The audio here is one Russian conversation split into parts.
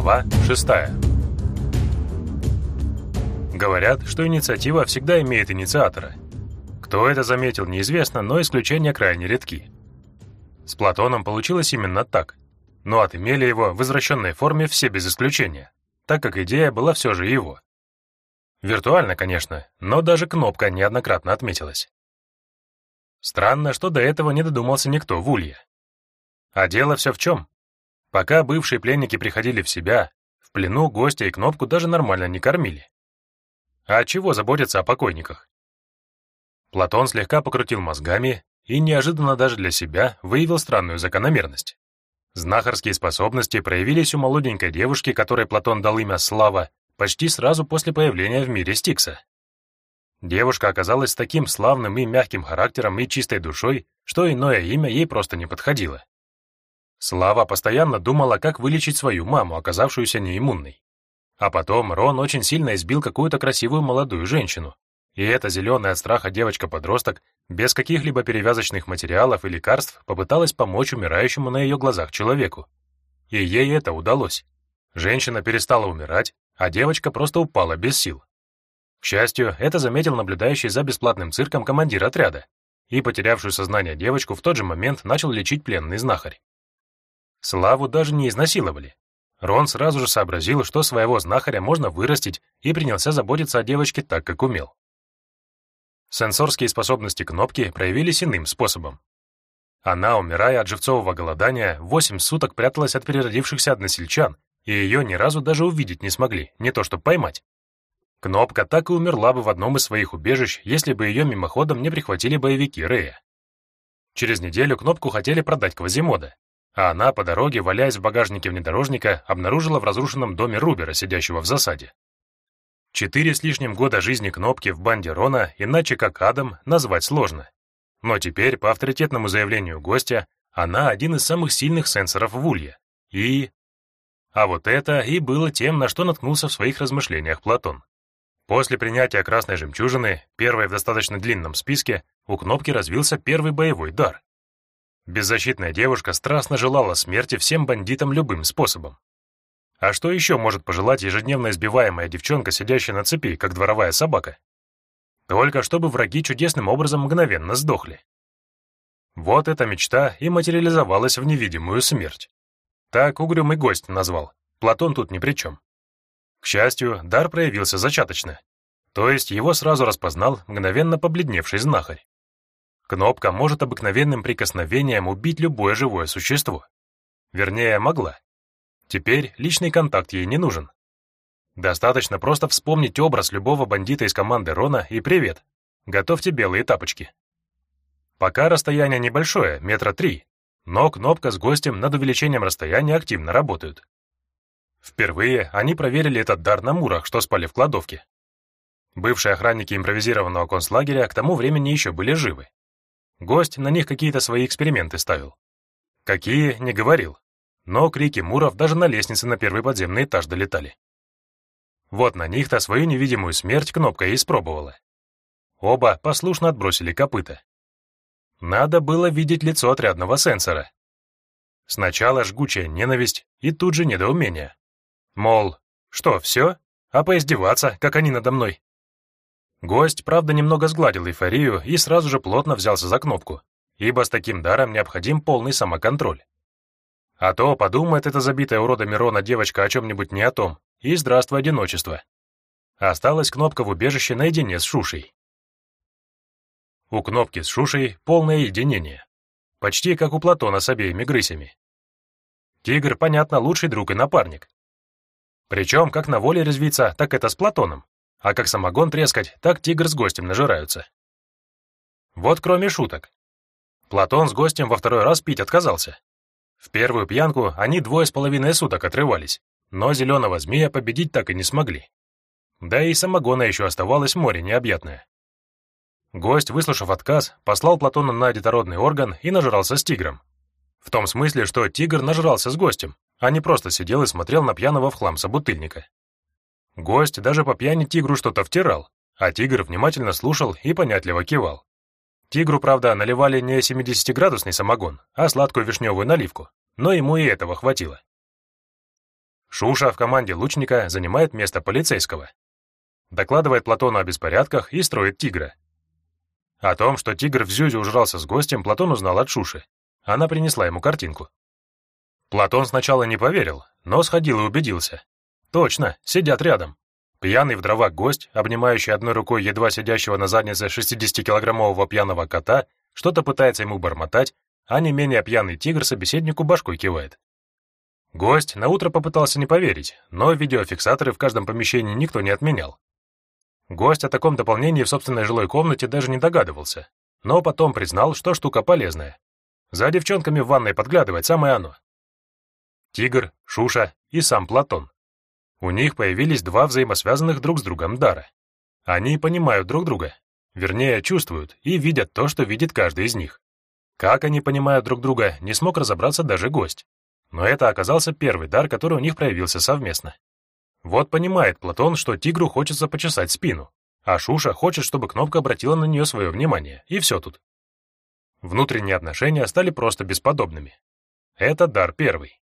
Глава 6. Говорят, что инициатива всегда имеет инициатора. Кто это заметил, неизвестно, но исключения крайне редки. С Платоном получилось именно так, но отымели его в извращенной форме все без исключения, так как идея была все же его. Виртуально, конечно, но даже кнопка неоднократно отметилась. Странно, что до этого не додумался никто в Улье. А дело все в чем? Пока бывшие пленники приходили в себя, в плену гостя и кнопку даже нормально не кормили. А чего заботиться о покойниках? Платон слегка покрутил мозгами и неожиданно даже для себя выявил странную закономерность. Знахарские способности проявились у молоденькой девушки, которой Платон дал имя Слава, почти сразу после появления в мире Стикса. Девушка оказалась с таким славным и мягким характером и чистой душой, что иное имя ей просто не подходило. Слава постоянно думала, как вылечить свою маму, оказавшуюся неиммунной. А потом Рон очень сильно избил какую-то красивую молодую женщину. И эта зеленая от страха девочка-подросток без каких-либо перевязочных материалов и лекарств попыталась помочь умирающему на ее глазах человеку. И ей это удалось. Женщина перестала умирать, а девочка просто упала без сил. К счастью, это заметил наблюдающий за бесплатным цирком командир отряда, и потерявшую сознание девочку в тот же момент начал лечить пленный знахарь. Славу даже не изнасиловали. Рон сразу же сообразил, что своего знахаря можно вырастить, и принялся заботиться о девочке так, как умел. Сенсорские способности кнопки проявились иным способом. Она, умирая от живцового голодания, восемь суток пряталась от переродившихся односельчан, и ее ни разу даже увидеть не смогли, не то что поймать. Кнопка так и умерла бы в одном из своих убежищ, если бы ее мимоходом не прихватили боевики Рея. Через неделю Кнопку хотели продать Квазимода, а она по дороге, валяясь в багажнике внедорожника, обнаружила в разрушенном доме Рубера, сидящего в засаде. Четыре с лишним года жизни Кнопки в банде Рона, иначе как Адам, назвать сложно. Но теперь, по авторитетному заявлению гостя, она один из самых сильных сенсоров в Улье. И... А вот это и было тем, на что наткнулся в своих размышлениях Платон. После принятия красной жемчужины, первой в достаточно длинном списке, у Кнопки развился первый боевой дар. Беззащитная девушка страстно желала смерти всем бандитам любым способом. А что еще может пожелать ежедневно избиваемая девчонка, сидящая на цепи, как дворовая собака? Только чтобы враги чудесным образом мгновенно сдохли. Вот эта мечта и материализовалась в невидимую смерть. Так угрюмый гость назвал. Платон тут ни при чем. К счастью, дар проявился зачаточно. То есть его сразу распознал мгновенно побледневший знахарь. Кнопка может обыкновенным прикосновением убить любое живое существо. Вернее, могла. Теперь личный контакт ей не нужен. Достаточно просто вспомнить образ любого бандита из команды Рона и привет. Готовьте белые тапочки. Пока расстояние небольшое, метра три, но кнопка с гостем над увеличением расстояния активно работают. Впервые они проверили этот дар на мурах, что спали в кладовке. Бывшие охранники импровизированного концлагеря к тому времени еще были живы. Гость на них какие-то свои эксперименты ставил. Какие, не говорил, но крики муров даже на лестнице на первый подземный этаж долетали. Вот на них-то свою невидимую смерть кнопка и испробовала. Оба послушно отбросили копыта. Надо было видеть лицо отрядного сенсора. Сначала жгучая ненависть и тут же недоумение. Мол, что, все? А поиздеваться, как они надо мной? Гость, правда, немного сгладил эйфорию и сразу же плотно взялся за кнопку, ибо с таким даром необходим полный самоконтроль. А то подумает эта забитая уродами Рона девочка о чем-нибудь не о том, и здравствуй, одиночество. Осталась кнопка в убежище наедине с Шушей. У кнопки с Шушей полное единение. Почти как у Платона с обеими грысями. Тигр, понятно, лучший друг и напарник. Причем как на воле резвиться, так это с Платоном, а как самогон трескать, так тигр с гостем нажираются. Вот кроме шуток. Платон с гостем во второй раз пить отказался. В первую пьянку они двое с половиной суток отрывались, но зеленого змея победить так и не смогли. Да и самогона еще оставалось море необъятное. Гость, выслушав отказ, послал Платона на детородный орган и нажрался с тигром. В том смысле, что тигр нажрался с гостем, а не просто сидел и смотрел на пьяного в хлам собутыльника. Гость даже по пьяни тигру что-то втирал, а тигр внимательно слушал и понятливо кивал. Тигру, правда, наливали не 70-градусный самогон, а сладкую вишневую наливку, но ему и этого хватило. Шуша в команде лучника занимает место полицейского. Докладывает Платону о беспорядках и строит тигра. О том, что тигр в Зюзе ужрался с гостем, Платон узнал от Шуши. Она принесла ему картинку. Платон сначала не поверил, но сходил и убедился. Точно, сидят рядом. Пьяный в дрова гость, обнимающий одной рукой едва сидящего на заднице 60-килограммового пьяного кота, что-то пытается ему бормотать, а не менее пьяный тигр собеседнику башкой кивает. Гость наутро попытался не поверить, но видеофиксаторы в каждом помещении никто не отменял. Гость о таком дополнении в собственной жилой комнате даже не догадывался, но потом признал, что штука полезная. За девчонками в ванной подглядывать самое оно. Тигр, Шуша и сам Платон. У них появились два взаимосвязанных друг с другом дара. Они понимают друг друга, вернее, чувствуют и видят то, что видит каждый из них. Как они понимают друг друга, не смог разобраться даже гость. Но это оказался первый дар, который у них проявился совместно. Вот понимает Платон, что тигру хочется почесать спину, а Шуша хочет, чтобы кнопка обратила на нее свое внимание, и все тут. Внутренние отношения стали просто бесподобными. Это дар первый.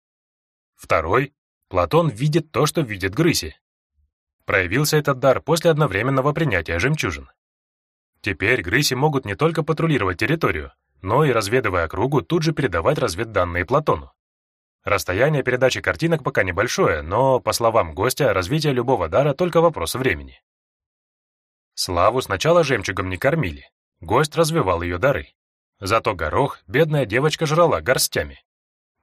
Второй Платон видит то, что видит Грыси. Проявился этот дар после одновременного принятия жемчужин. Теперь Грыси могут не только патрулировать территорию, но и, разведывая округу, тут же передавать разведданные Платону. Расстояние передачи картинок пока небольшое, но, по словам гостя, развитие любого дара — только вопрос времени. Славу сначала жемчугом не кормили, гость развивал ее дары. Зато горох бедная девочка жрала горстями.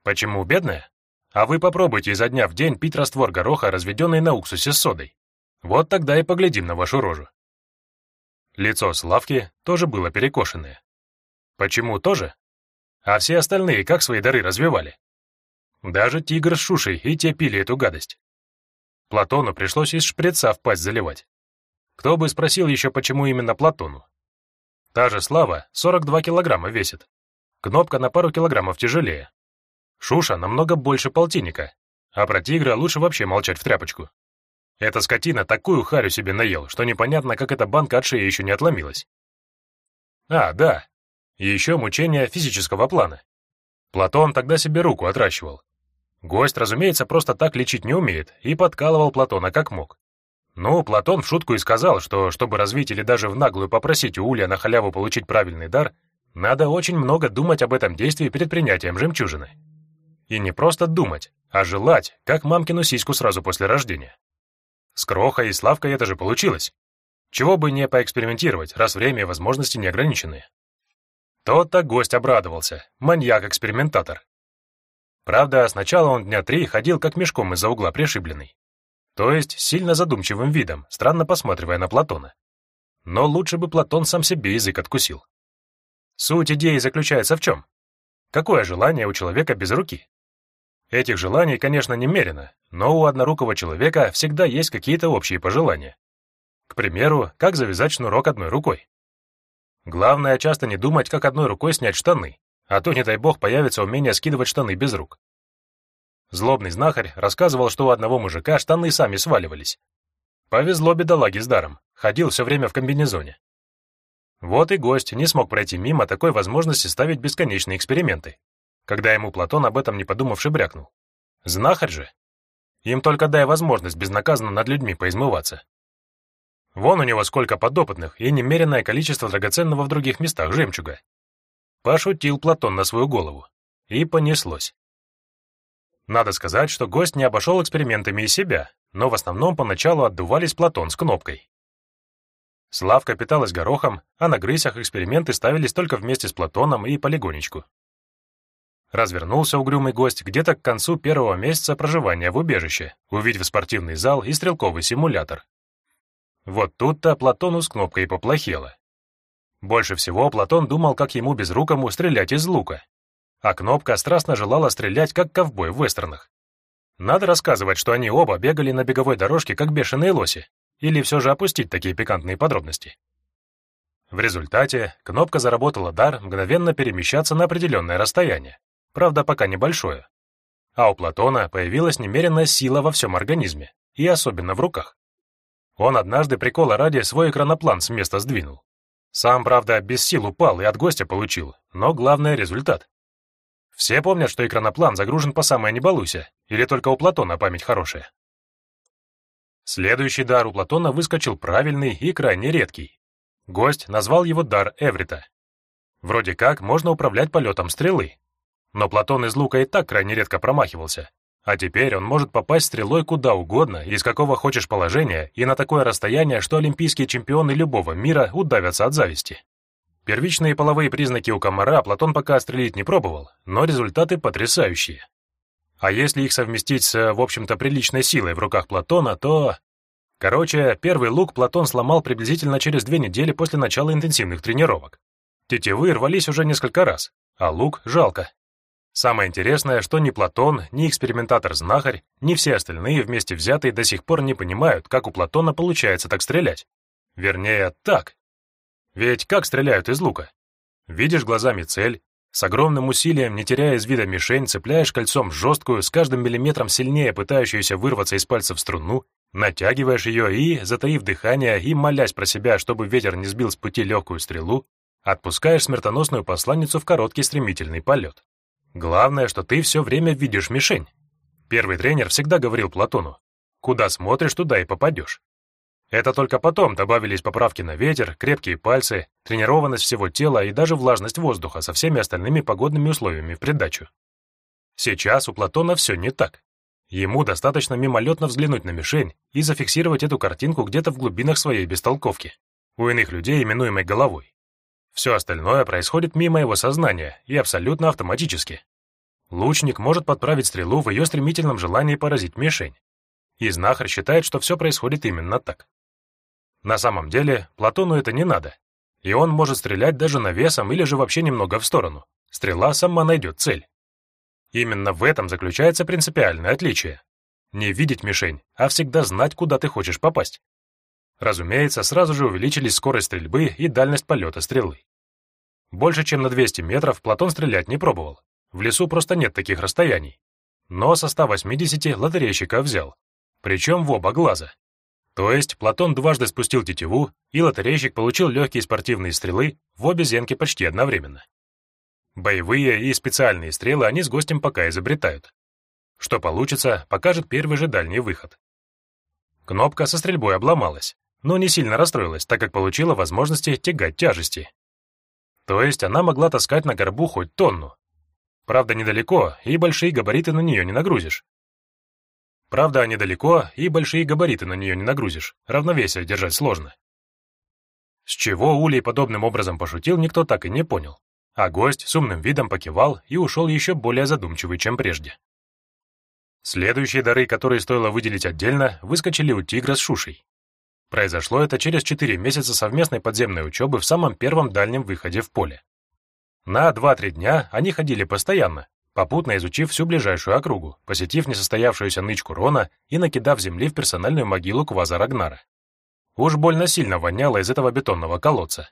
Почему бедная? А вы попробуйте изо дня в день пить раствор гороха, разведенный на уксусе с содой. Вот тогда и поглядим на вашу рожу. Лицо Славки тоже было перекошенное. Почему тоже? А все остальные как свои дары развивали? Даже тигр с Шушей и те пили эту гадость. Платону пришлось из шприца в пасть заливать. Кто бы спросил еще, почему именно Платону? Та же Слава 42 килограмма весит. Кнопка на пару килограммов тяжелее. Шуша намного больше полтинника, а про тигра лучше вообще молчать в тряпочку. Эта скотина такую харю себе наел, что непонятно, как эта банка от шеи еще не отломилась. А, да, еще мучение физического плана. Платон тогда себе руку отращивал. Гость, разумеется, просто так лечить не умеет, и подкалывал Платона как мог. Ну, Платон в шутку и сказал, что, чтобы развить или даже в наглую попросить у Улья на халяву получить правильный дар, надо очень много думать об этом действии перед принятием жемчужины. И не просто думать, а желать, как мамкину сиську сразу после рождения. С Крохой и Славкой это же получилось. Чего бы не поэкспериментировать, раз время и возможности не ограничены. Тот-то гость обрадовался, маньяк-экспериментатор. Правда, сначала он дня три ходил как мешком из-за угла пришибленный. То есть сильно задумчивым видом, странно посматривая на Платона. Но лучше бы Платон сам себе язык откусил. Суть идеи заключается в чем? Какое желание у человека без руки? Этих желаний, конечно, немерено, но у однорукого человека всегда есть какие-то общие пожелания. К примеру, как завязать шнурок одной рукой. Главное часто не думать, как одной рукой снять штаны, а то, не дай бог, появится умение скидывать штаны без рук. Злобный знахарь рассказывал, что у одного мужика штаны сами сваливались. Повезло бедолаге с даром, ходил все время в комбинезоне. Вот и гость не смог пройти мимо такой возможности ставить бесконечные эксперименты, когда ему Платон об этом не подумавши брякнул. Знахарь же. Им только дай возможность безнаказанно над людьми поизмываться. Вон у него сколько подопытных и немеренное количество драгоценного в других местах жемчуга. Пошутил Платон на свою голову. И понеслось. Надо сказать, что гость не обошел экспериментами и себя, но в основном поначалу отдувались Платон с кнопкой. Славка питалась горохом, а на грысях эксперименты ставились только вместе с Платоном и полигонечку. Развернулся угрюмый гость где-то к концу первого месяца проживания в убежище, увидев спортивный зал и стрелковый симулятор. Вот тут-то Платону с кнопкой поплохело. Больше всего Платон думал, как ему безрукому стрелять из лука. А кнопка страстно желала стрелять, как ковбой в вестернах. Надо рассказывать, что они оба бегали на беговой дорожке, как бешеные лоси, или все же опустить такие пикантные подробности. В результате кнопка заработала дар мгновенно перемещаться на определенное расстояние, правда, пока небольшое. А у Платона появилась немеренная сила во всем организме, и особенно в руках. Он однажды прикола ради свой экраноплан с места сдвинул. Сам, правда, без сил упал и от гостя получил, но главное — результат. Все помнят, что экраноплан загружен по самое не или только у Платона память хорошая. Следующий дар у Платона выскочил правильный и крайне редкий. Гость назвал его дар Эврита. Вроде как можно управлять полетом стрелы. Но Платон из лука и так крайне редко промахивался. А теперь он может попасть стрелой куда угодно, из какого хочешь положения, и на такое расстояние, что олимпийские чемпионы любого мира удавятся от зависти. Первичные половые признаки у комара Платон пока стрелить не пробовал, но результаты потрясающие. А если их совместить с, в общем-то, приличной силой в руках Платона, то... Короче, первый лук Платон сломал приблизительно через две недели после начала интенсивных тренировок. Тетивы рвались уже несколько раз, а лук жалко. Самое интересное, что ни Платон, ни экспериментатор-знахарь, ни все остальные вместе взятые до сих пор не понимают, как у Платона получается так стрелять. Вернее, так. Ведь как стреляют из лука? Видишь глазами цель, с огромным усилием, не теряя из вида мишень, цепляешь кольцом жесткую, с каждым миллиметром сильнее пытающуюся вырваться из пальцев струну, натягиваешь ее и, затаив дыхание и молясь про себя, чтобы ветер не сбил с пути легкую стрелу, отпускаешь смертоносную посланницу в короткий стремительный полет. Главное, что ты все время видишь мишень. Первый тренер всегда говорил Платону, куда смотришь, туда и попадешь. Это только потом добавились поправки на ветер, крепкие пальцы, тренированность всего тела и даже влажность воздуха со всеми остальными погодными условиями в придачу. Сейчас у Платона все не так. Ему достаточно мимолетно взглянуть на мишень и зафиксировать эту картинку где-то в глубинах своей бестолковки, у иных людей, именуемой головой. Все остальное происходит мимо его сознания и абсолютно автоматически. Лучник может подправить стрелу в ее стремительном желании поразить мишень. И знахарь считает, что все происходит именно так. На самом деле, Платону это не надо, и он может стрелять даже навесом или же вообще немного в сторону. Стрела сама найдет цель. Именно в этом заключается принципиальное отличие. Не видеть мишень, а всегда знать, куда ты хочешь попасть. Разумеется, сразу же увеличились скорость стрельбы и дальность полета стрелы. Больше чем на 200 метров Платон стрелять не пробовал. В лесу просто нет таких расстояний. Но со 180 лотерейщика взял. Причем в оба глаза. То есть Платон дважды спустил тетиву, и лотерейщик получил легкие спортивные стрелы в обе зенки почти одновременно. Боевые и специальные стрелы они с гостем пока изобретают. Что получится, покажет первый же дальний выход. Кнопка со стрельбой обломалась, но не сильно расстроилась, так как получила возможности тягать тяжести. То есть она могла таскать на горбу хоть тонну. Правда, недалеко, и большие габариты на нее не нагрузишь. Правда, они далеко, и большие габариты на нее не нагрузишь, равновесие держать сложно. С чего Улей подобным образом пошутил, никто так и не понял, а гость с умным видом покивал и ушел еще более задумчивый, чем прежде. Следующие дары, которые стоило выделить отдельно, выскочили у тигра с Шушей. Произошло это через четыре месяца совместной подземной учебы в самом первом дальнем выходе в поле. На 2-3 дня они ходили постоянно, попутно изучив всю ближайшую округу, посетив несостоявшуюся нычку Рона и накидав земли в персональную могилу Кваза Рагнара. Уж больно сильно воняло из этого бетонного колодца.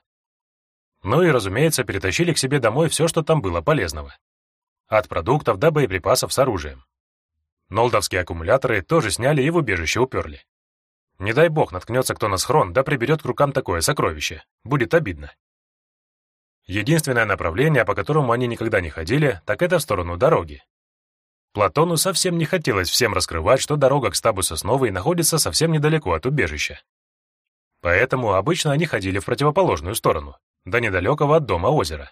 Ну и, разумеется, перетащили к себе домой все, что там было полезного. От продуктов до боеприпасов с оружием. Нолдовские аккумуляторы тоже сняли и в убежище уперли. Не дай бог наткнется кто на схрон, да приберет к рукам такое сокровище. Будет обидно. Единственное направление, по которому они никогда не ходили, так это в сторону дороги. Платону совсем не хотелось всем раскрывать, что дорога к стабу Сосновой находится совсем недалеко от убежища. Поэтому обычно они ходили в противоположную сторону, до недалекого от дома озера.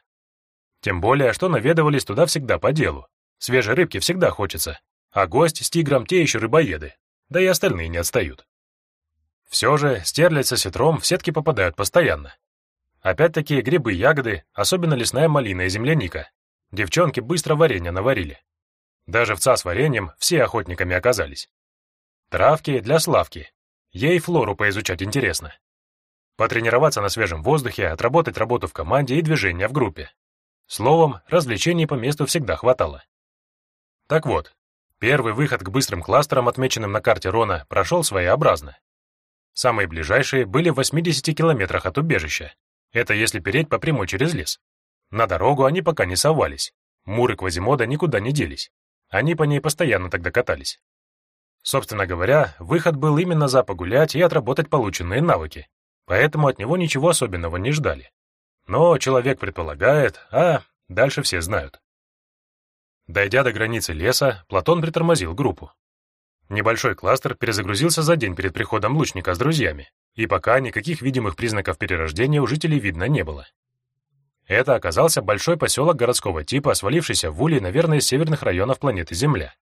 Тем более, что наведывались туда всегда по делу. Свежей рыбки всегда хочется, а гость с тигром те еще рыбоеды, да и остальные не отстают. Все же стерлядь со сетром в сетки попадают постоянно, Опять-таки грибы, ягоды, особенно лесная малина и земляника. Девчонки быстро варенье наварили. Даже овца с вареньем все охотниками оказались. Травки для Славки. Ей флору поизучать интересно. Потренироваться на свежем воздухе, отработать работу в команде и движение в группе. Словом, развлечений по месту всегда хватало. Так вот, первый выход к быстрым кластерам, отмеченным на карте Рона, прошел своеобразно. Самые ближайшие были в 80 километрах от убежища, это если переть по прямой через лес. На дорогу они пока не совались. Муры Квазимода никуда не делись. Они по ней постоянно тогда катались. Собственно говоря, выход был именно за погулять и отработать полученные навыки, поэтому от него ничего особенного не ждали. Но человек предполагает, а дальше все знают. Дойдя до границы леса, Платон притормозил группу. Небольшой кластер перезагрузился за день перед приходом лучника с друзьями, и пока никаких видимых признаков перерождения у жителей видно не было. Это оказался большой поселок городского типа, свалившийся в улей, наверное, из северных районов планеты Земля.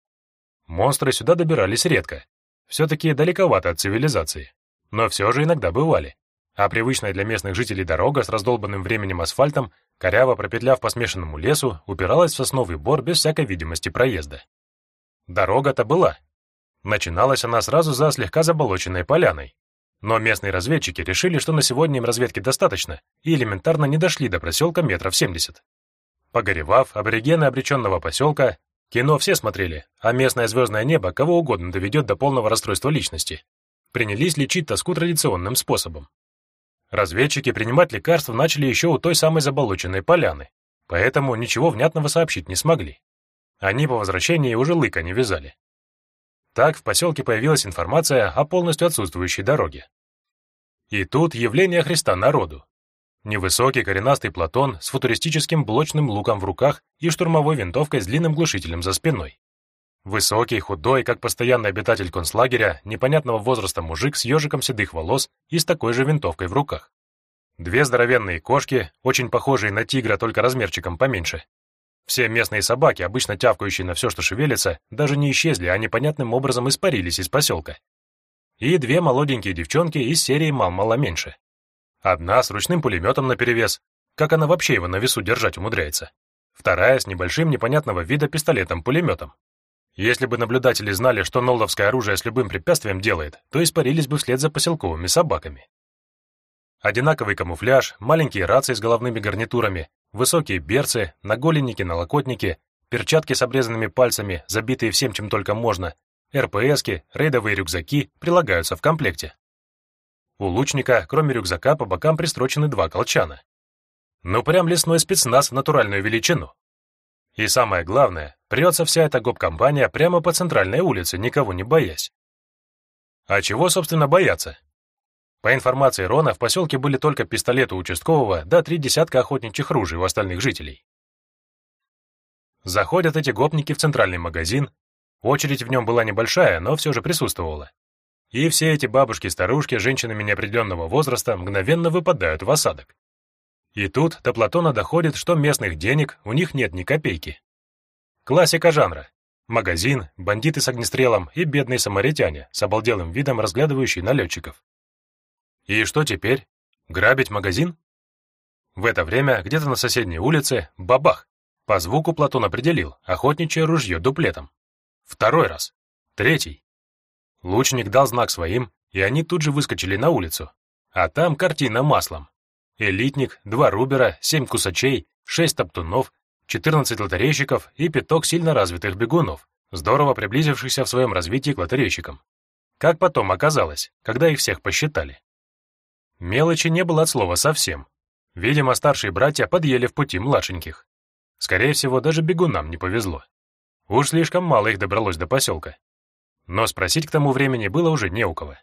Монстры сюда добирались редко, все-таки далековато от цивилизации, но все же иногда бывали. А привычная для местных жителей дорога с раздолбанным временем асфальтом, коряво пропетляв по смешанному лесу, упиралась в сосновый бор без всякой видимости проезда. Дорога-то была. Начиналась она сразу за слегка заболоченной поляной, но местные разведчики решили, что на сегодня им разведки достаточно, и элементарно не дошли до проселка метров 70. Погоревав, аборигены обреченного поселка, кино все смотрели, а местное звездное небо кого угодно доведет до полного расстройства личности, принялись лечить тоску традиционным способом. Разведчики принимать лекарства начали еще у той самой заболоченной поляны, поэтому ничего внятного сообщить не смогли. Они по возвращении уже лыка не вязали. Так в поселке появилась информация о полностью отсутствующей дороге. И тут явление Христа народу. Невысокий коренастый Платон с футуристическим блочным луком в руках и штурмовой винтовкой с длинным глушителем за спиной. Высокий, худой, как постоянный обитатель концлагеря, непонятного возраста мужик с ежиком седых волос и с такой же винтовкой в руках. Две здоровенные кошки, очень похожие на тигра, только размерчиком поменьше, все местные собаки, обычно тявкающие на все, что шевелится, даже не исчезли, а непонятным образом испарились из поселка. И две молоденькие девчонки из серии «Мал-мало меньше». Одна с ручным пулеметом наперевес, как она вообще его на весу держать умудряется. Вторая с небольшим непонятного вида пистолетом-пулеметом. Если бы наблюдатели знали, что нолдовское оружие с любым препятствием делает, то испарились бы вслед за поселковыми собаками. Одинаковый камуфляж, маленькие рации с головными гарнитурами, Высокие берцы, наголенники, налокотники, перчатки с обрезанными пальцами, забитые всем, чем только можно, РПСки, рейдовые рюкзаки прилагаются в комплекте. У лучника, кроме рюкзака, по бокам пристрочены два колчана. Ну прям лесной спецназ в натуральную величину. И самое главное, прется вся эта гоп-компания прямо по центральной улице, никого не боясь. А чего, собственно, бояться? По информации Рона, в поселке были только пистолеты участкового да три десятка охотничьих ружей у остальных жителей. Заходят эти гопники в центральный магазин, очередь в нем была небольшая, но все же присутствовала. И все эти бабушки-старушки женщинами неопределенного возраста мгновенно выпадают в осадок. И тут до Платона доходит, что местных денег у них нет ни копейки. Классика жанра. Магазин, бандиты с огнестрелом и бедные самаритяне с обалделым видом разглядывающие налетчиков. И что теперь? Грабить магазин? В это время где-то на соседней улице бабах. По звуку Платон определил охотничье ружье дуплетом. Второй раз. Третий. Лучник дал знак своим, и они тут же выскочили на улицу. А там картина маслом. Элитник, два рубера, семь кусачей, шесть топтунов, четырнадцать лотерейщиков и пяток сильно развитых бегунов, здорово приблизившихся в своем развитии к лотерейщикам. Как потом оказалось, когда их всех посчитали. Мелочи не было от слова совсем. Видимо, старшие братья подъели в пути младшеньких. Скорее всего, даже бегунам не повезло. Уж слишком мало их добралось до поселка. Но спросить к тому времени было уже не у кого.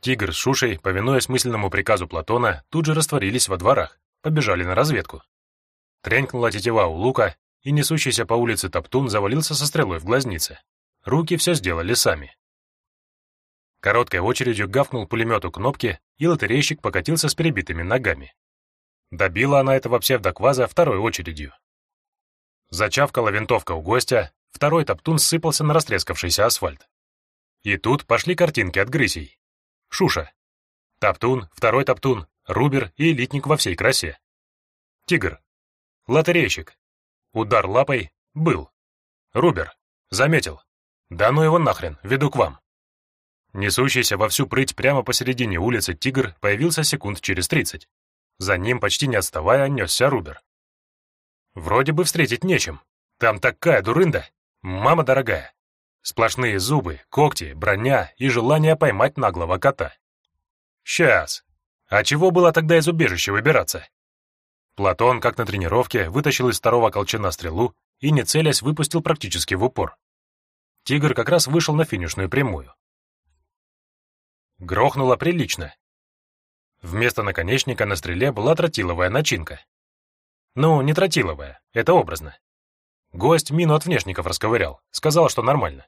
Тигр с Шушей, повинуясь мысленному приказу Платона, тут же растворились во дворах, побежали на разведку. Тренькнула тетива у лука, и несущийся по улице Топтун завалился со стрелой в глазнице. Руки все сделали сами. Короткой очередью гавкнул пулемету кнопки, и лотерейщик покатился с перебитыми ногами. Добила она этого псевдокваза второй очередью. Зачавкала винтовка у гостя, второй топтун сыпался на растрескавшийся асфальт. И тут пошли картинки от грысей. Шуша. Топтун, второй топтун, рубер и элитник во всей красе. Тигр. Лотерейщик. Удар лапой. Был. Рубер. Заметил. Да ну его нахрен, веду к вам. Несущийся во всю прыть прямо посередине улицы тигр появился секунд через тридцать. За ним, почти не отставая, несся Рубер. Вроде бы встретить нечем. Там такая дурында, мама дорогая. Сплошные зубы, когти, броня и желание поймать наглого кота. Сейчас. А чего было тогда из убежища выбираться? Платон, как на тренировке, вытащил из второго колчана стрелу и, не целясь, выпустил практически в упор. Тигр как раз вышел на финишную прямую. Грохнуло прилично. Вместо наконечника на стреле была тротиловая начинка. Ну, не тротиловая, это образно. Гость мину от внешников расковырял, сказал, что нормально.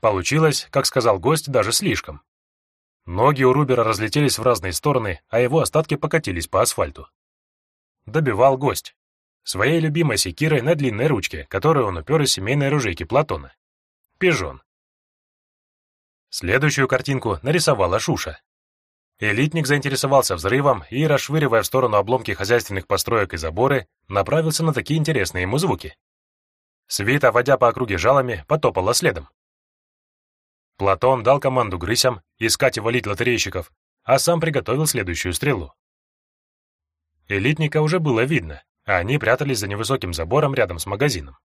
Получилось, как сказал гость, даже слишком. Ноги у Рубера разлетелись в разные стороны, а его остатки покатились по асфальту. Добивал гость. Своей любимой секирой на длинной ручке, которую он упер из семейной оружейки Платона. Пижон. Следующую картинку нарисовала Шуша. Элитник заинтересовался взрывом и, расшвыривая в сторону обломки хозяйственных построек и заборы, направился на такие интересные ему звуки. Свита, водя по округе жалами, потопала следом. Платон дал команду грысям искать и валить лотерейщиков, а сам приготовил следующую стрелу. Элитника уже было видно, а они прятались за невысоким забором рядом с магазином.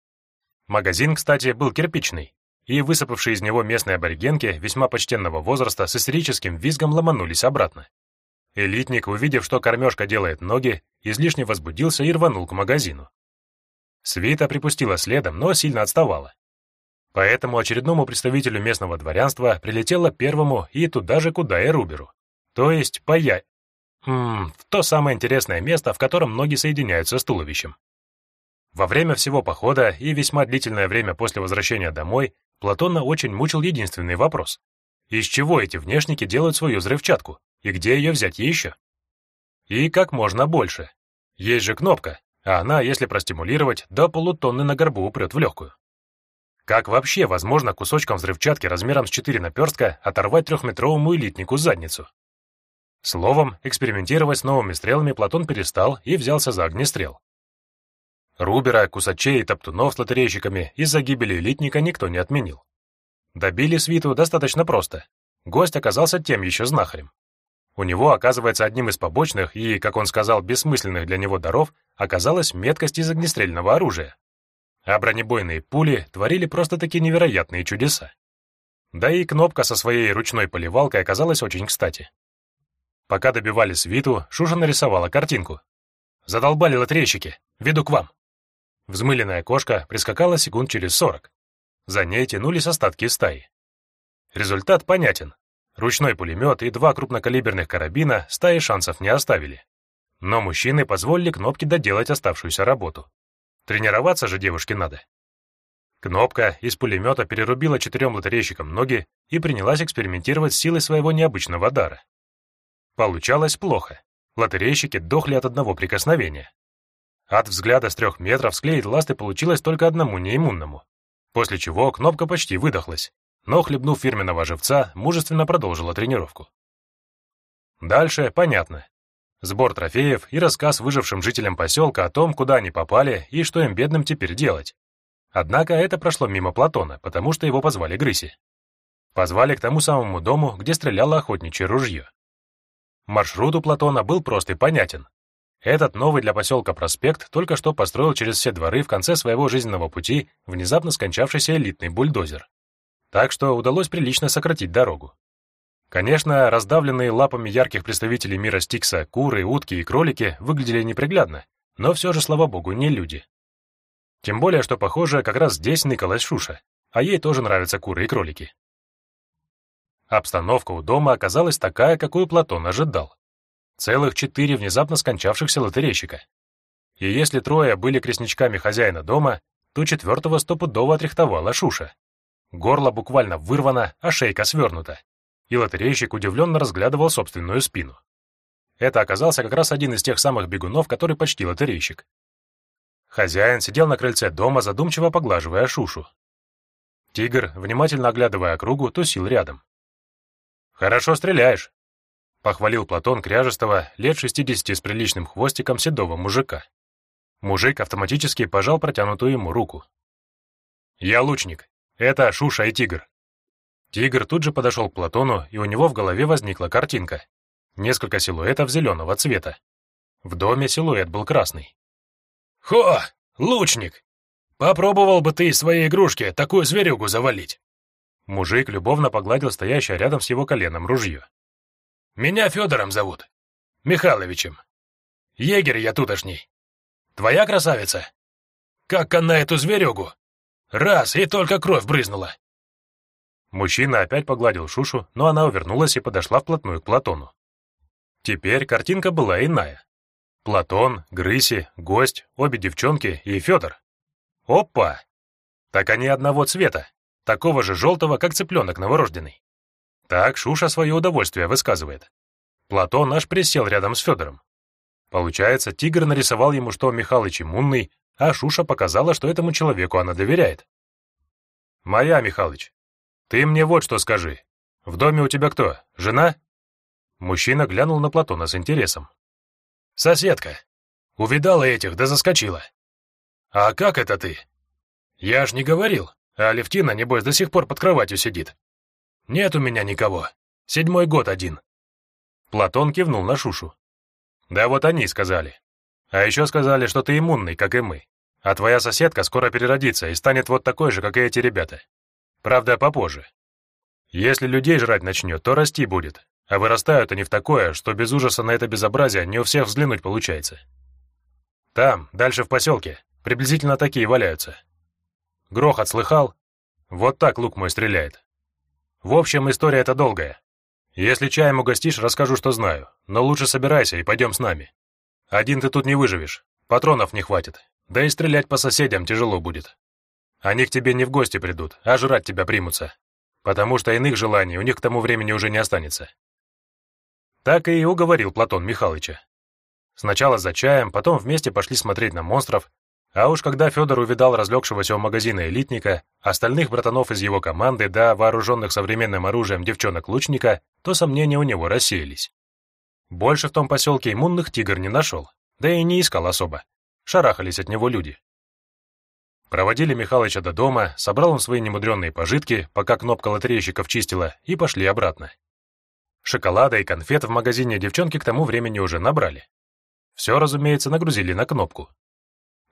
Магазин, кстати, был кирпичный, и высыпавшие из него местные аборигенки весьма почтенного возраста с истерическим визгом ломанулись обратно. Элитник, увидев, что кормежка делает ноги, излишне возбудился и рванул к магазину. Свита припустила следом, но сильно отставала. Поэтому очередному представителю местного дворянства прилетело первому и туда же, куда и Руберу. То есть по я... М в то самое интересное место, в котором ноги соединяются с туловищем. Во время всего похода и весьма длительное время после возвращения домой Платона очень мучил единственный вопрос. Из чего эти внешники делают свою взрывчатку, и где ее взять еще? И как можно больше. Есть же кнопка, а она, если простимулировать, до полутонны на горбу упрет в легкую. Как вообще возможно кусочком взрывчатки размером с 4 наперстка оторвать трехметровому элитнику задницу? Словом, экспериментировать с новыми стрелами Платон перестал и взялся за огнестрел. Рубера, кусачей топтунов с лотерейщиками из-за гибели элитника никто не отменил. Добили свиту достаточно просто. Гость оказался тем еще знахарем. У него, оказывается, одним из побочных и, как он сказал, бессмысленных для него даров оказалась меткость из огнестрельного оружия а бронебойные пули творили просто-таки невероятные чудеса. Да и кнопка со своей ручной поливалкой оказалась очень кстати. Пока добивали свиту, Шуша нарисовала картинку. «Задолбали лотерейщики, веду к вам». Взмыленная кошка прискакала секунд через сорок. За ней тянулись остатки стаи. Результат понятен. Ручной пулемет и два крупнокалиберных карабина стаи шансов не оставили. Но мужчины позволили кнопке доделать оставшуюся работу. Тренироваться же девушке надо. Кнопка из пулемета перерубила четырем лотерейщикам ноги и принялась экспериментировать с силой своего необычного дара. Получалось плохо. Лотерейщики дохли от одного прикосновения. От взгляда с трех метров склеить ласты получилось только одному неиммунному, после чего кнопка почти выдохлась, но, хлебнув фирменного живца, мужественно продолжила тренировку. Дальше понятно. Сбор трофеев и рассказ выжившим жителям поселка о том, куда они попали и что им бедным теперь делать. Однако это прошло мимо Платона, потому что его позвали Грыси. Позвали к тому самому дому, где стреляло охотничье ружье. Маршрут у Платона был прост и понятен. Этот новый для поселка проспект только что построил через все дворы в конце своего жизненного пути внезапно скончавшийся элитный бульдозер. Так что удалось прилично сократить дорогу. Конечно, раздавленные лапами ярких представителей мира Стикса куры, утки и кролики выглядели неприглядно, но все же, слава богу, не люди. Тем более, что, похоже, как раз здесь ныкалась Шуша, а ей тоже нравятся куры и кролики. Обстановка у дома оказалась такая, какую Платон ожидал. Целых четыре внезапно скончавшихся лотерейщика. И если трое были крестничками хозяина дома, то четвертого стопудово отрихтовала Шуша. Горло буквально вырвано, а шейка свернута и лотерейщик удивленно разглядывал собственную спину. Это оказался как раз один из тех самых бегунов, который почти лотерейщик. Хозяин сидел на крыльце дома, задумчиво поглаживая шушу. Тигр, внимательно оглядывая округу, тусил рядом. «Хорошо стреляешь», — похвалил Платон кряжестого, лет шестидесяти с приличным хвостиком седого мужика. Мужик автоматически пожал протянутую ему руку. «Я лучник. Это Шуша и Тигр. Тигр тут же подошел к Платону, и у него в голове возникла картинка. Несколько силуэтов зеленого цвета. В доме силуэт был красный. «Хо! Лучник! Попробовал бы ты из своей игрушки такую зверюгу завалить!» Мужик любовно погладил стоящее рядом с его коленом ружье. «Меня Федором зовут. Михайловичем. Егерь я тутошний. Твоя красавица? Как она эту зверюгу? Раз, и только кровь брызнула. Мужчина опять погладил Шушу, но она увернулась и подошла вплотную к Платону. Теперь картинка была иная. Платон, Грыси, гость, обе девчонки и Федор. Опа! Так они одного цвета, такого же желтого, как цыпленок новорожденный. Так Шуша свое удовольствие высказывает. Платон аж присел рядом с Федором. Получается, тигр нарисовал ему, что Михалыч иммунный, а Шуша показала, что этому человеку она доверяет. «Моя, Михалыч, ты мне вот что скажи. В доме у тебя кто, жена?» Мужчина глянул на Платона с интересом. «Соседка. Увидала этих, да заскочила. А как это ты? Я ж не говорил, а Левтина, небось, до сих пор под кроватью сидит. Нет у меня никого. Седьмой год один». Платон кивнул на Шушу. «Да вот они сказали. А еще сказали, что ты иммунный, как и мы. А твоя соседка скоро переродится и станет вот такой же, как и эти ребята. Правда, попозже. Если людей жрать начнет, то расти будет. А вырастают они в такое, что без ужаса на это безобразие не у всех взглянуть получается. Там, дальше в поселке, приблизительно такие валяются. Грохот слыхал? Вот так лук мой стреляет. В общем, история эта долгая. Если чаем угостишь, расскажу, что знаю. Но лучше собирайся и пойдем с нами. Один ты тут не выживешь. Патронов не хватит. Да и стрелять по соседям тяжело будет. Они к тебе не в гости придут, а жрать тебя примутся. Потому что иных желаний у них к тому времени уже не останется. Так и уговорил Платон Михайловича. Сначала за чаем, потом вместе пошли смотреть на монстров, а уж когда Федор увидал разлегшегося у магазина элитника, остальных братанов из его команды, да вооруженных современным оружием девчонок-лучника, то сомнения у него рассеялись. Больше в том поселке иммунных тигр не нашел, да и не искал особо шарахались от него люди. Проводили Михалыча до дома, собрал он свои немудренные пожитки, пока кнопка лотерейщиков чистила, и пошли обратно. Шоколада и конфет в магазине девчонки к тому времени уже набрали. Все, разумеется, нагрузили на кнопку.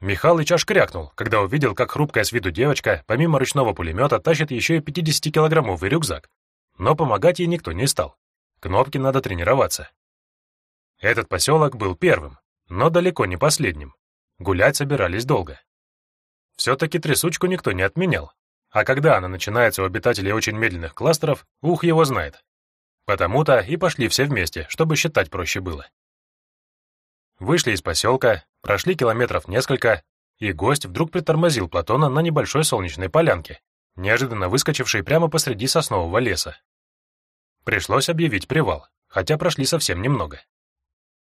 Михалыч аж крякнул, когда увидел, как хрупкая с виду девочка, помимо ручного пулемета, тащит еще и 50-килограммовый рюкзак. Но помогать ей никто не стал. Кнопки надо тренироваться. Этот поселок был первым, но далеко не последним. Гулять собирались долго. Все-таки трясучку никто не отменял. А когда она начинается у обитателей очень медленных кластеров, ух его знает. Потому-то и пошли все вместе, чтобы считать проще было. Вышли из поселка, прошли километров несколько, и гость вдруг притормозил Платона на небольшой солнечной полянке, неожиданно выскочившей прямо посреди соснового леса. Пришлось объявить привал, хотя прошли совсем немного.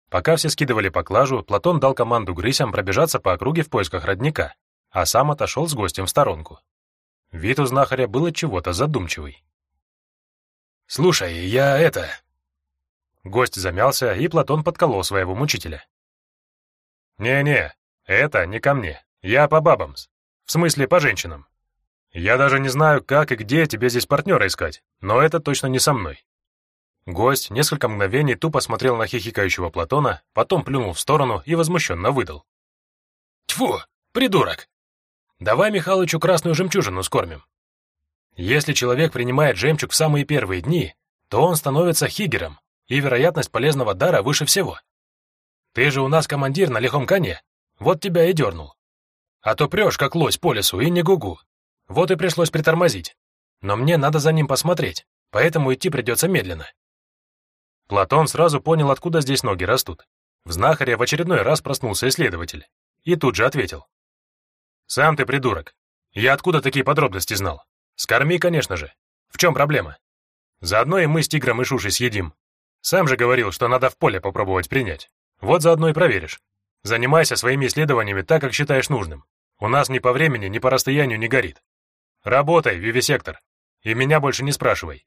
Пока все скидывали поклажу, Платон дал команду грысям пробежаться по округе в поисках родника, а сам отошел с гостем в сторонку. Вид у знахаря был от чего-то задумчивый. «Слушай, я это...» Гость замялся, и Платон подколол своего мучителя. «Не-не, это не ко мне. Я по бабам. В смысле, по женщинам. Я даже не знаю, как и где тебе здесь партнера искать, но это точно не со мной. Гость несколько мгновений тупо смотрел на хихикающего Платона, потом плюнул в сторону и возмущенно выдал. «Тьфу, придурок! Давай Михалычу красную жемчужину скормим. Если человек принимает жемчуг в самые первые дни, то он становится хигером, и вероятность полезного дара выше всего. Ты же у нас командир на лихом коне, вот тебя и дернул. А то прешь, как лось по лесу, и не гугу. Вот и пришлось притормозить. Но мне надо за ним посмотреть, поэтому идти придется медленно. Платон сразу понял, откуда здесь ноги растут. В знахаре в очередной раз проснулся исследователь. И тут же ответил. «Сам ты придурок. Я откуда такие подробности знал? Скорми, конечно же. В чем проблема? Заодно и мы с тигром и шушей съедим. Сам же говорил, что надо в поле попробовать принять. Вот заодно и проверишь. Занимайся своими исследованиями так, как считаешь нужным. У нас ни по времени, ни по расстоянию не горит. Работай, вивисектор. И меня больше не спрашивай.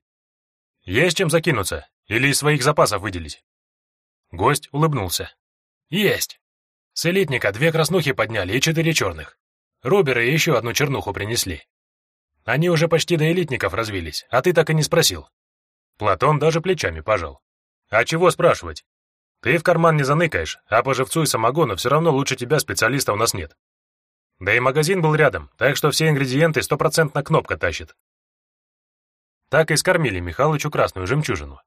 Есть чем закинуться? Или из своих запасов выделить?» Гость улыбнулся. «Есть. С элитника две краснухи подняли и четыре черных. Руберы еще одну чернуху принесли. Они уже почти до элитников развились, а ты так и не спросил». Платон даже плечами пожал. «А чего спрашивать? Ты в карман не заныкаешь, а по живцу и самогону все равно лучше тебя специалиста у нас нет. Да и магазин был рядом, так что все ингредиенты стопроцентно кнопка тащит». Так и скормили Михалычу красную жемчужину.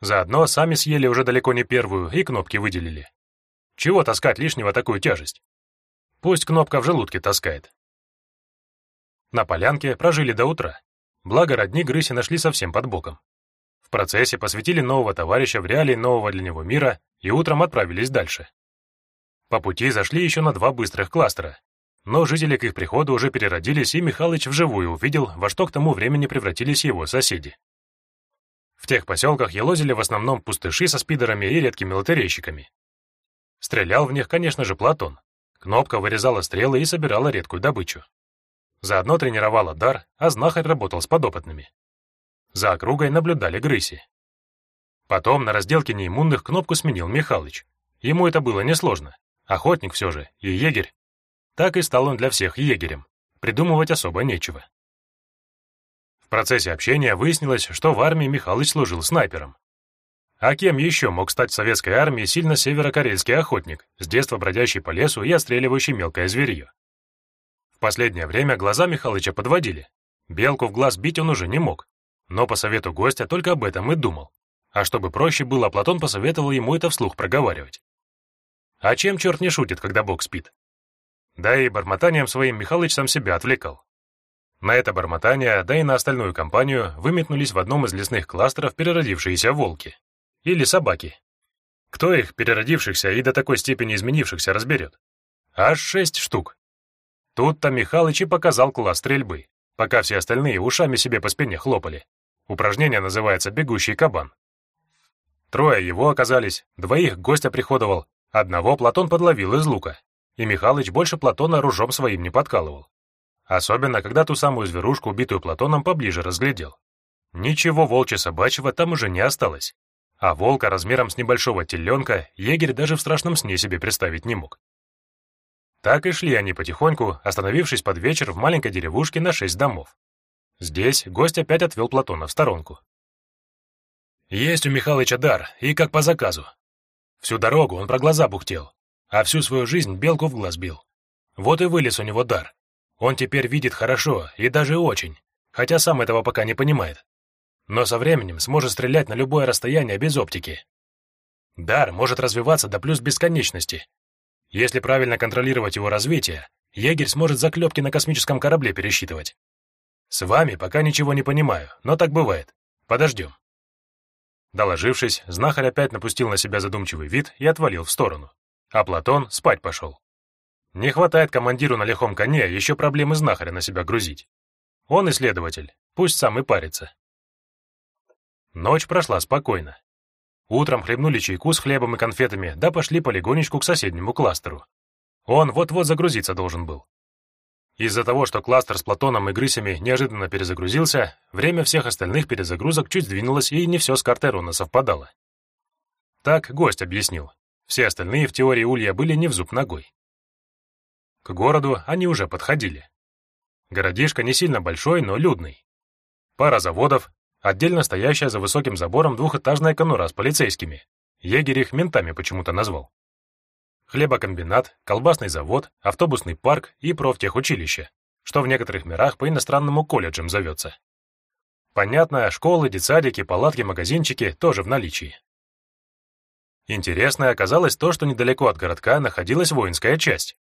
Заодно сами съели уже далеко не первую и кнопки выделили. Чего таскать лишнего такую тяжесть? Пусть кнопка в желудке таскает. На полянке прожили до утра. Благо, родни грыси нашли совсем под боком. Процессе посвятили нового товарища в реалии нового для него мира и утром отправились дальше. По пути зашли еще на два быстрых кластера. но жители к их приходу уже переродились, и Михалыч вживую увидел, во что к тому времени превратились его соседи. В тех поселках елозили в основном пустыши со спидерами и редкими лотерейщиками. Стрелял в них, конечно же, Платон. Кнопка вырезала стрелы и собирала редкую добычу. Заодно тренировала дар, а знахарь работал с подопытными. За округой наблюдали грыси. Потом на разделке неиммунных кнопку сменил Михалыч. Ему это было несложно. Охотник все же, и егерь. Так и стал он для всех егерем. Придумывать особо нечего. В процессе общения выяснилось, что в армии Михалыч служил снайпером. А кем еще мог стать в советской армии сильно северокорейский охотник, с детства бродящий по лесу и отстреливающий мелкое зверье? В последнее время глаза Михалыча подводили. Белку в глаз бить он уже не мог, но по совету гостя только об этом и думал. А чтобы проще было, Платон посоветовал ему это вслух проговаривать. А чем черт не шутит, когда Бог спит? Да и бормотанием своим Михалыч сам себя отвлекал. На это бормотание, да и на остальную компанию выметнулись в одном из лесных кластеров переродившиеся волки. Или собаки. Кто их, переродившихся и до такой степени изменившихся, разберет? Аж шесть штук. Тут-то Михалыч и показал класс стрельбы, пока все остальные ушами себе по спине хлопали. Упражнение называется «бегущий кабан». Трое его оказались, двоих гостя приходовал, одного Платон подловил из лука, и Михалыч больше Платона ружом своим не подкалывал. Особенно, когда ту самую зверушку, убитую Платоном, поближе разглядел. Ничего волчье-собачьего там уже не осталось, а волка размером с небольшого теленка егерь даже в страшном сне себе представить не мог. Так и шли они потихоньку, остановившись под вечер в маленькой деревушке на шесть домов. Здесь гость опять отвел Платона в сторонку. Есть у Михалыча дар, и как по заказу. Всю дорогу он про глаза бухтел, а всю свою жизнь белку в глаз бил. Вот и вылез у него дар. Он теперь видит хорошо и даже очень, хотя сам этого пока не понимает. Но со временем сможет стрелять на любое расстояние без оптики. Дар может развиваться до плюс бесконечности. Если правильно контролировать его развитие, егерь сможет заклепки на космическом корабле пересчитывать. С вами пока ничего не понимаю, но так бывает. Подождем. Доложившись, знахарь опять напустил на себя задумчивый вид и отвалил в сторону. А Платон спать пошел. Не хватает командиру на лихом коне еще проблемы знахаря на себя грузить. Он исследователь, пусть сам и парится. Ночь прошла спокойно. Утром хлебнули чайку с хлебом и конфетами, да пошли полигонечку к соседнему кластеру. Он вот-вот загрузиться должен был. Из-за того, что кластер с Платоном и Грысями неожиданно перезагрузился, время всех остальных перезагрузок чуть сдвинулось, и не все с картой Рона совпадало. Так гость объяснил. Все остальные в теории Улья были не в зуб ногой. К городу они уже подходили. Городишко не сильно большой, но людный. Пара заводов, отдельно стоящая за высоким забором двухэтажная конура с полицейскими. Егерь их ментами почему-то назвал хлебокомбинат, колбасный завод, автобусный парк и профтехучилище, что в некоторых мирах по-иностранному колледжем зовется. Понятно, школы, детсадики, палатки, магазинчики тоже в наличии. Интересное оказалось то, что недалеко от городка находилась воинская часть.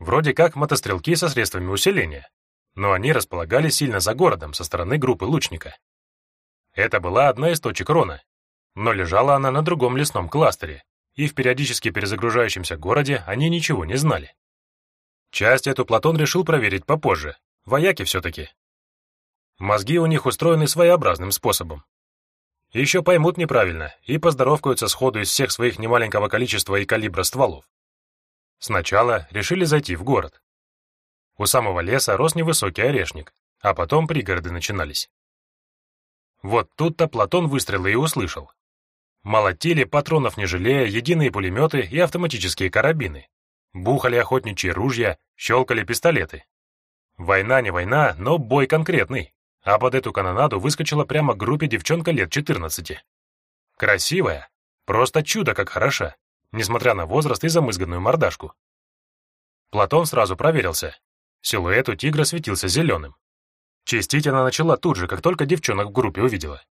Вроде как мотострелки со средствами усиления, но они располагались сильно за городом со стороны группы лучника. Это была одна из точек Рона, но лежала она на другом лесном кластере, и в периодически перезагружающемся городе они ничего не знали. Часть эту Платон решил проверить попозже, вояки все-таки. Мозги у них устроены своеобразным способом. Еще поймут неправильно и поздоровкаются сходу из всех своих немаленького количества и калибра стволов. Сначала решили зайти в город. У самого леса рос невысокий орешник, а потом пригороды начинались. Вот тут-то Платон выстрелы и услышал, Молотили, патронов не жалея, единые пулеметы и автоматические карабины. Бухали охотничьи ружья, щелкали пистолеты. Война не война, но бой конкретный. А под эту канонаду выскочила прямо группе девчонка лет 14. Красивая, просто чудо как хороша, несмотря на возраст и замызганную мордашку. Платон сразу проверился. Силуэт у тигра светился зеленым. Чистить она начала тут же, как только девчонок в группе увидела.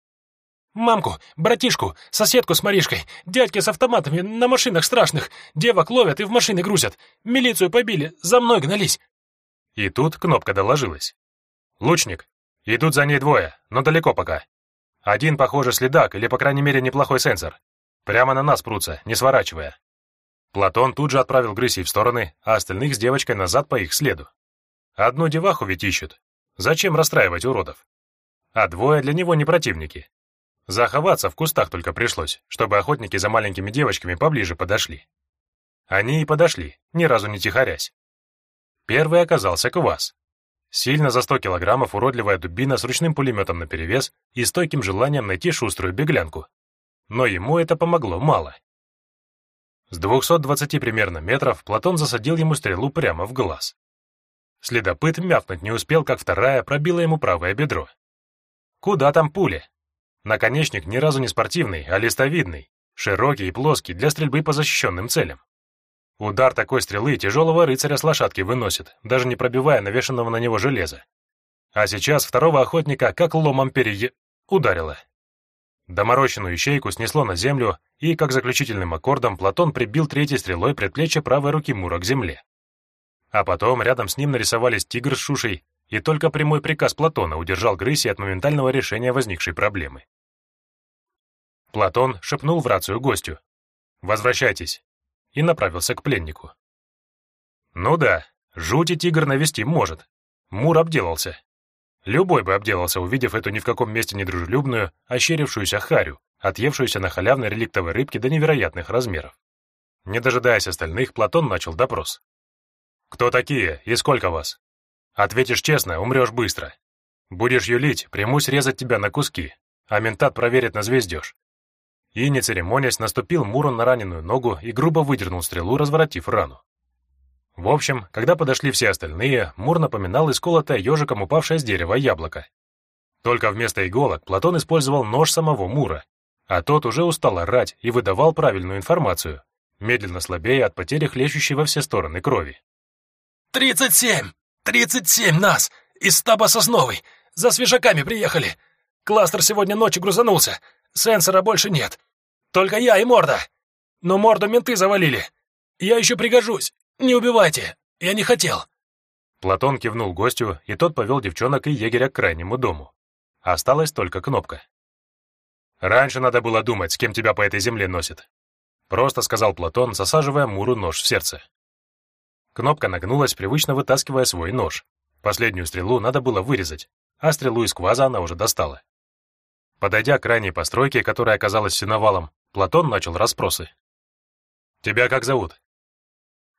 Мамку, братишку, соседку с Маришкой, дядьки с автоматами на машинах страшных, девок ловят и в машины грузят. Милицию побили, за мной гнались. И тут кнопка доложилась. Лучник. Идут за ней двое, но далеко пока. Один, похоже, следак или, по крайней мере, неплохой сенсор. Прямо на нас прутся, не сворачивая. Платон тут же отправил грысей в стороны, а остальных с девочкой назад по их следу. Одну деваху ведь ищут. Зачем расстраивать уродов? А двое для него не противники. Заховаться в кустах только пришлось, чтобы охотники за маленькими девочками поближе подошли. Они и подошли, ни разу не тихорясь. Первый оказался Квас. Сильно за сто килограммов уродливая дубина с ручным пулеметом наперевес и стойким желанием найти шуструю беглянку. Но ему это помогло мало. С 220 примерно метров Платон засадил ему стрелу прямо в глаз. Следопыт мявкнуть не успел, как вторая пробила ему правое бедро. Куда там пули? Наконечник ни разу не спортивный, а листовидный, широкий и плоский для стрельбы по защищенным целям. Удар такой стрелы тяжелого рыцаря с лошадки выносит, даже не пробивая навешенного на него железа. А сейчас второго охотника как ломом перее... ударило. Доморощенную ищейку снесло на землю, и, как заключительным аккордом, Платон прибил третьей стрелой предплечье правой руки Мура к земле. А потом рядом с ним нарисовались тигр с шушей, и только прямой приказ Платона удержал Грыси от моментального решения возникшей проблемы. Платон шепнул в рацию гостю. «Возвращайтесь и направился к пленнику. Ну да, жути тигр навести может. Мур обделался. Любой бы обделался, увидев эту ни в каком месте недружелюбную, ощерившуюся харю, отъевшуюся на халявной реликтовой рыбке до невероятных размеров. Не дожидаясь остальных, Платон начал допрос. «Кто такие и сколько вас? Ответишь честно, умрешь быстро. Будешь юлить, примусь резать тебя на куски, а ментат проверит на звездеж и, не церемонясь, наступил Мурон на раненую ногу и грубо выдернул стрелу, разворотив рану. В общем, когда подошли все остальные, Мур напоминал исколотое ежиком упавшее с дерева яблоко. Только вместо иголок Платон использовал нож самого Мура, а тот уже устал орать и выдавал правильную информацию, медленно слабея от потери хлещущей во все стороны крови. «Тридцать семь! Тридцать семь нас! Из стаба Сосновой! За свежаками приехали! Кластер сегодня ночью грузанулся! Сенсора больше нет! Только я и морда. Но морду менты завалили. Я еще пригожусь. Не убивайте. Я не хотел. Платон кивнул гостю, и тот повел девчонок и егеря к крайнему дому. Осталась только кнопка. «Раньше надо было думать, с кем тебя по этой земле носит», просто сказал Платон, засаживая Муру нож в сердце. Кнопка нагнулась, привычно вытаскивая свой нож. Последнюю стрелу надо было вырезать, а стрелу из кваза она уже достала. Подойдя к крайней постройке, которая оказалась сеновалом, Платон начал расспросы. «Тебя как зовут?»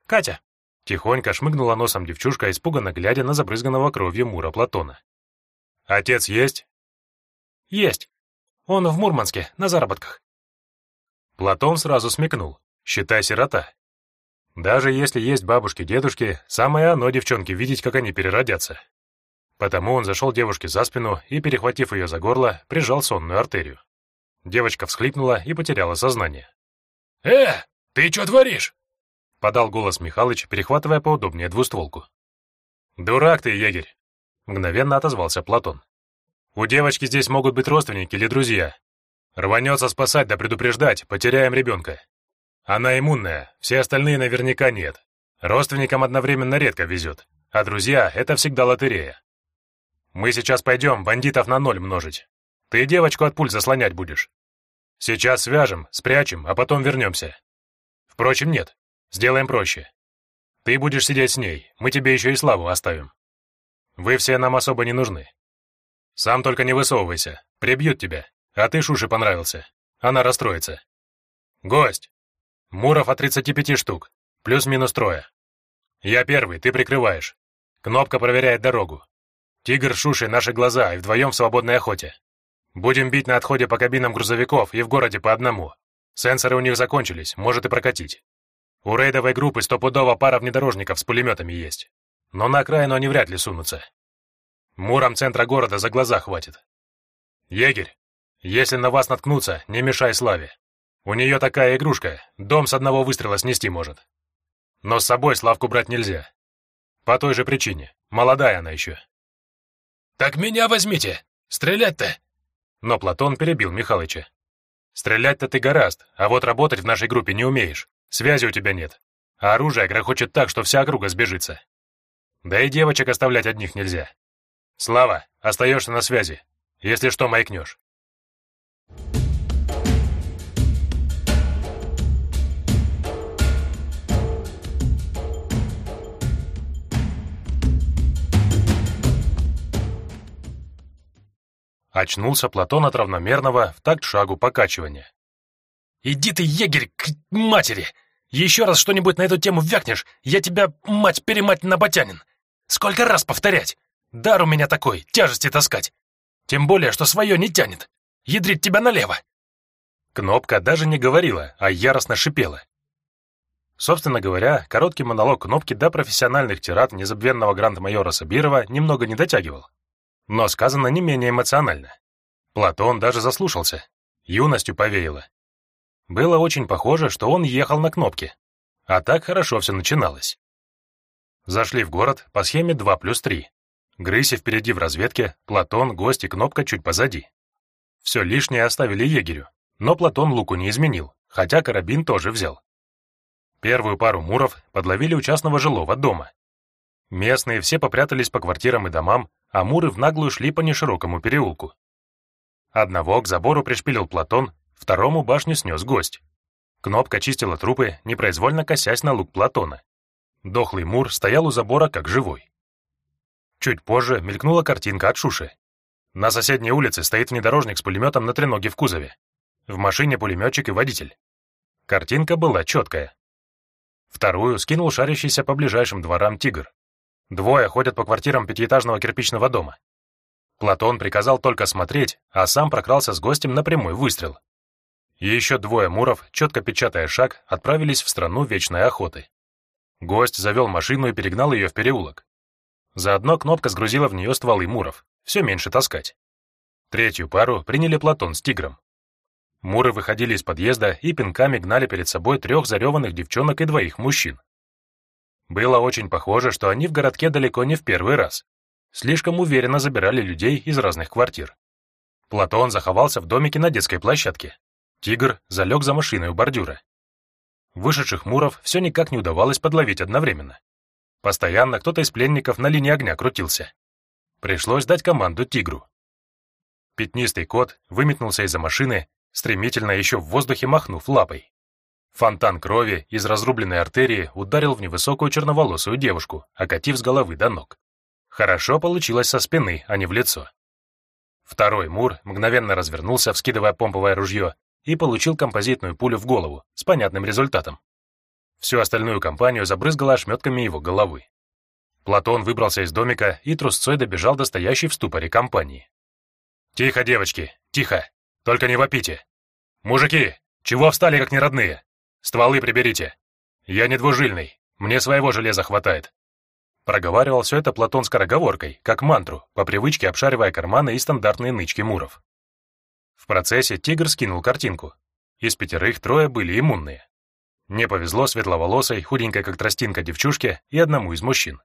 «Катя», — тихонько шмыгнула носом девчушка, испуганно глядя на забрызганного кровью Мура Платона. «Отец есть?» «Есть. Он в Мурманске, на заработках». Платон сразу смекнул. «Считай сирота». Даже если есть бабушки-дедушки, самое оно девчонки видеть, как они переродятся. Потому он зашел девушке за спину и, перехватив ее за горло, прижал сонную артерию. Девочка всхлипнула и потеряла сознание. «Э, ты что творишь?» — подал голос Михалыч, перехватывая поудобнее двустволку. «Дурак ты, егерь!» — мгновенно отозвался Платон. «У девочки здесь могут быть родственники или друзья. Рванется спасать да предупреждать, потеряем ребенка. Она иммунная, все остальные наверняка нет. Родственникам одновременно редко везет, а друзья — это всегда лотерея. Мы сейчас пойдем бандитов на ноль множить. Ты девочку от пуль заслонять будешь. Сейчас свяжем, спрячем, а потом вернемся. Впрочем, нет. Сделаем проще. Ты будешь сидеть с ней, мы тебе еще и славу оставим. Вы все нам особо не нужны. Сам только не высовывайся, прибьют тебя. А ты Шуше понравился. Она расстроится. Гость. Муров от 35 штук, плюс-минус трое. Я первый, ты прикрываешь. Кнопка проверяет дорогу. Тигр Шуши наши глаза и вдвоем в свободной охоте. Будем бить на отходе по кабинам грузовиков и в городе по одному. Сенсоры у них закончились, может и прокатить. У рейдовой группы стопудово пара внедорожников с пулеметами есть. Но на окраину они вряд ли сунутся. Муром центра города за глаза хватит. Егерь, если на вас наткнуться, не мешай Славе. У нее такая игрушка, дом с одного выстрела снести может. Но с собой Славку брать нельзя. По той же причине, молодая она еще. «Так меня возьмите! Стрелять-то!» Но Платон перебил Михалыча. «Стрелять-то ты гораст, а вот работать в нашей группе не умеешь. Связи у тебя нет. А оружие грохочет так, что вся округа сбежится. Да и девочек оставлять одних нельзя. Слава, остаешься на связи. Если что, маякнешь». Очнулся Платон от равномерного в такт шагу покачивания. «Иди ты, егерь, к матери! Еще раз что-нибудь на эту тему вякнешь, я тебя, мать-перемать, на ботянин! Сколько раз повторять? Дар у меня такой, тяжести таскать! Тем более, что свое не тянет! Ядрить тебя налево!» Кнопка даже не говорила, а яростно шипела. Собственно говоря, короткий монолог Кнопки до профессиональных тират незабвенного гранд-майора Сабирова немного не дотягивал. Но сказано не менее эмоционально. Платон даже заслушался. Юностью повеяло. Было очень похоже, что он ехал на Кнопке. А так хорошо все начиналось. Зашли в город по схеме 2 плюс 3. Грыси впереди в разведке, Платон, гость и Кнопка чуть позади. Все лишнее оставили егерю, но Платон луку не изменил, хотя карабин тоже взял. Первую пару муров подловили у частного жилого дома. Местные все попрятались по квартирам и домам, а муры в наглую шли по неширокому переулку. Одного к забору пришпилил Платон, второму башню снес гость. Кнопка чистила трупы, непроизвольно косясь на лук Платона. Дохлый мур стоял у забора как живой. Чуть позже мелькнула картинка от Шуши. На соседней улице стоит внедорожник с пулеметом на треноге в кузове. В машине пулеметчик и водитель. Картинка была четкая. Вторую скинул шарящийся по ближайшим дворам тигр. Двое ходят по квартирам пятиэтажного кирпичного дома. Платон приказал только смотреть, а сам прокрался с гостем на прямой выстрел. И еще двое муров, четко печатая шаг, отправились в страну вечной охоты. Гость завел машину и перегнал ее в переулок. Заодно кнопка сгрузила в нее стволы муров, все меньше таскать. Третью пару приняли Платон с тигром. Муры выходили из подъезда и пинками гнали перед собой трех зареванных девчонок и двоих мужчин. Было очень похоже, что они в городке далеко не в первый раз. Слишком уверенно забирали людей из разных квартир. Платон заховался в домике на детской площадке. Тигр залег за машиной у бордюра. Вышедших муров все никак не удавалось подловить одновременно. Постоянно кто-то из пленников на линии огня крутился. Пришлось дать команду тигру. Пятнистый кот выметнулся из-за машины, стремительно еще в воздухе махнув лапой. Фонтан крови из разрубленной артерии ударил в невысокую черноволосую девушку, окатив с головы до ног. Хорошо получилось со спины, а не в лицо. Второй Мур мгновенно развернулся, вскидывая помповое ружье, и получил композитную пулю в голову с понятным результатом. Всю остальную компанию забрызгало ошметками его головы. Платон выбрался из домика и трусцой добежал до стоящей в ступоре компании. «Тихо, девочки, тихо! Только не вопите! Мужики, чего встали, как неродные? Стволы приберите. Я не двужильный, мне своего железа хватает. Проговаривал все это Платон скороговоркой, как мантру, по привычке обшаривая карманы и стандартные нычки муров. В процессе тигр скинул картинку. Из пятерых трое были иммунные. Не повезло светловолосой, худенькой как тростинка девчушке и одному из мужчин.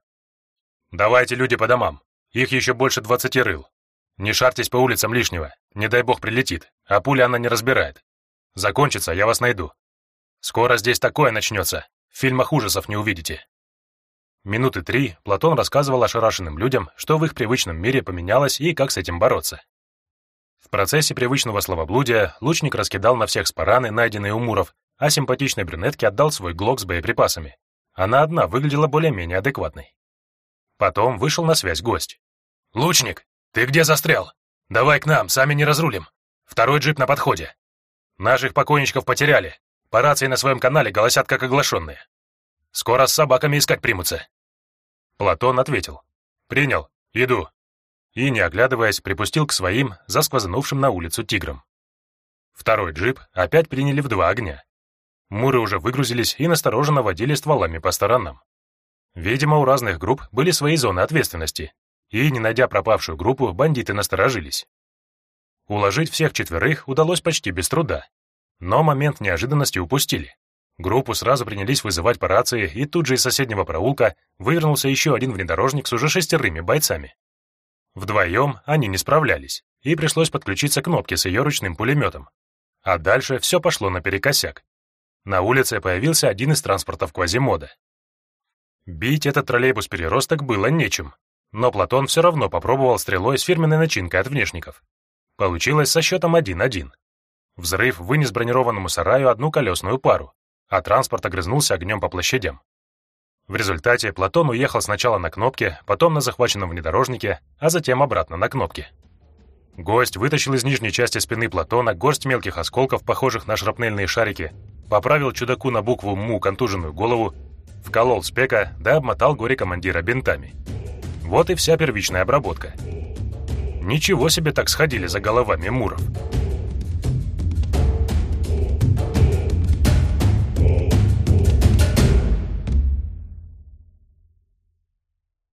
«Давайте, люди, по домам. Их еще больше двадцати рыл. Не шарьтесь по улицам лишнего, не дай бог прилетит, а пуля она не разбирает. Закончится, я вас найду. Скоро здесь такое начнется. В фильмах ужасов не увидите. Минуты три Платон рассказывал ошарашенным людям, что в их привычном мире поменялось и как с этим бороться. В процессе привычного словоблудия лучник раскидал на всех спараны, найденные у муров, а симпатичной брюнетке отдал свой глок с боеприпасами. Она одна выглядела более-менее адекватной. Потом вышел на связь гость. «Лучник, ты где застрял? Давай к нам, сами не разрулим. Второй джип на подходе. Наших покойничков потеряли. По рации на своем канале голосят как оглашенные. Скоро с собаками искать примутся. Платон ответил. Принял, иду. И, не оглядываясь, припустил к своим, засквознувшим на улицу тиграм. Второй джип опять приняли в два огня. Муры уже выгрузились и настороженно водили стволами по сторонам. Видимо, у разных групп были свои зоны ответственности, и, не найдя пропавшую группу, бандиты насторожились. Уложить всех четверых удалось почти без труда, но момент неожиданности упустили. Группу сразу принялись вызывать по рации, и тут же из соседнего проулка вывернулся еще один внедорожник с уже шестерыми бойцами. Вдвоем они не справлялись, и пришлось подключиться к кнопке с ее ручным пулеметом. А дальше все пошло наперекосяк. На улице появился один из транспортов Квазимода. Бить этот троллейбус-переросток было нечем, но Платон все равно попробовал стрелой с фирменной начинкой от внешников. Получилось со счетом 1-1. Взрыв вынес бронированному сараю одну колесную пару, а транспорт огрызнулся огнем по площадям. В результате Платон уехал сначала на кнопке, потом на захваченном внедорожнике, а затем обратно на кнопке. Гость вытащил из нижней части спины Платона горсть мелких осколков, похожих на шрапнельные шарики, поправил чудаку на букву «Му» контуженную голову, вколол спека, да обмотал горе-командира бинтами. Вот и вся первичная обработка. Ничего себе так сходили за головами муров.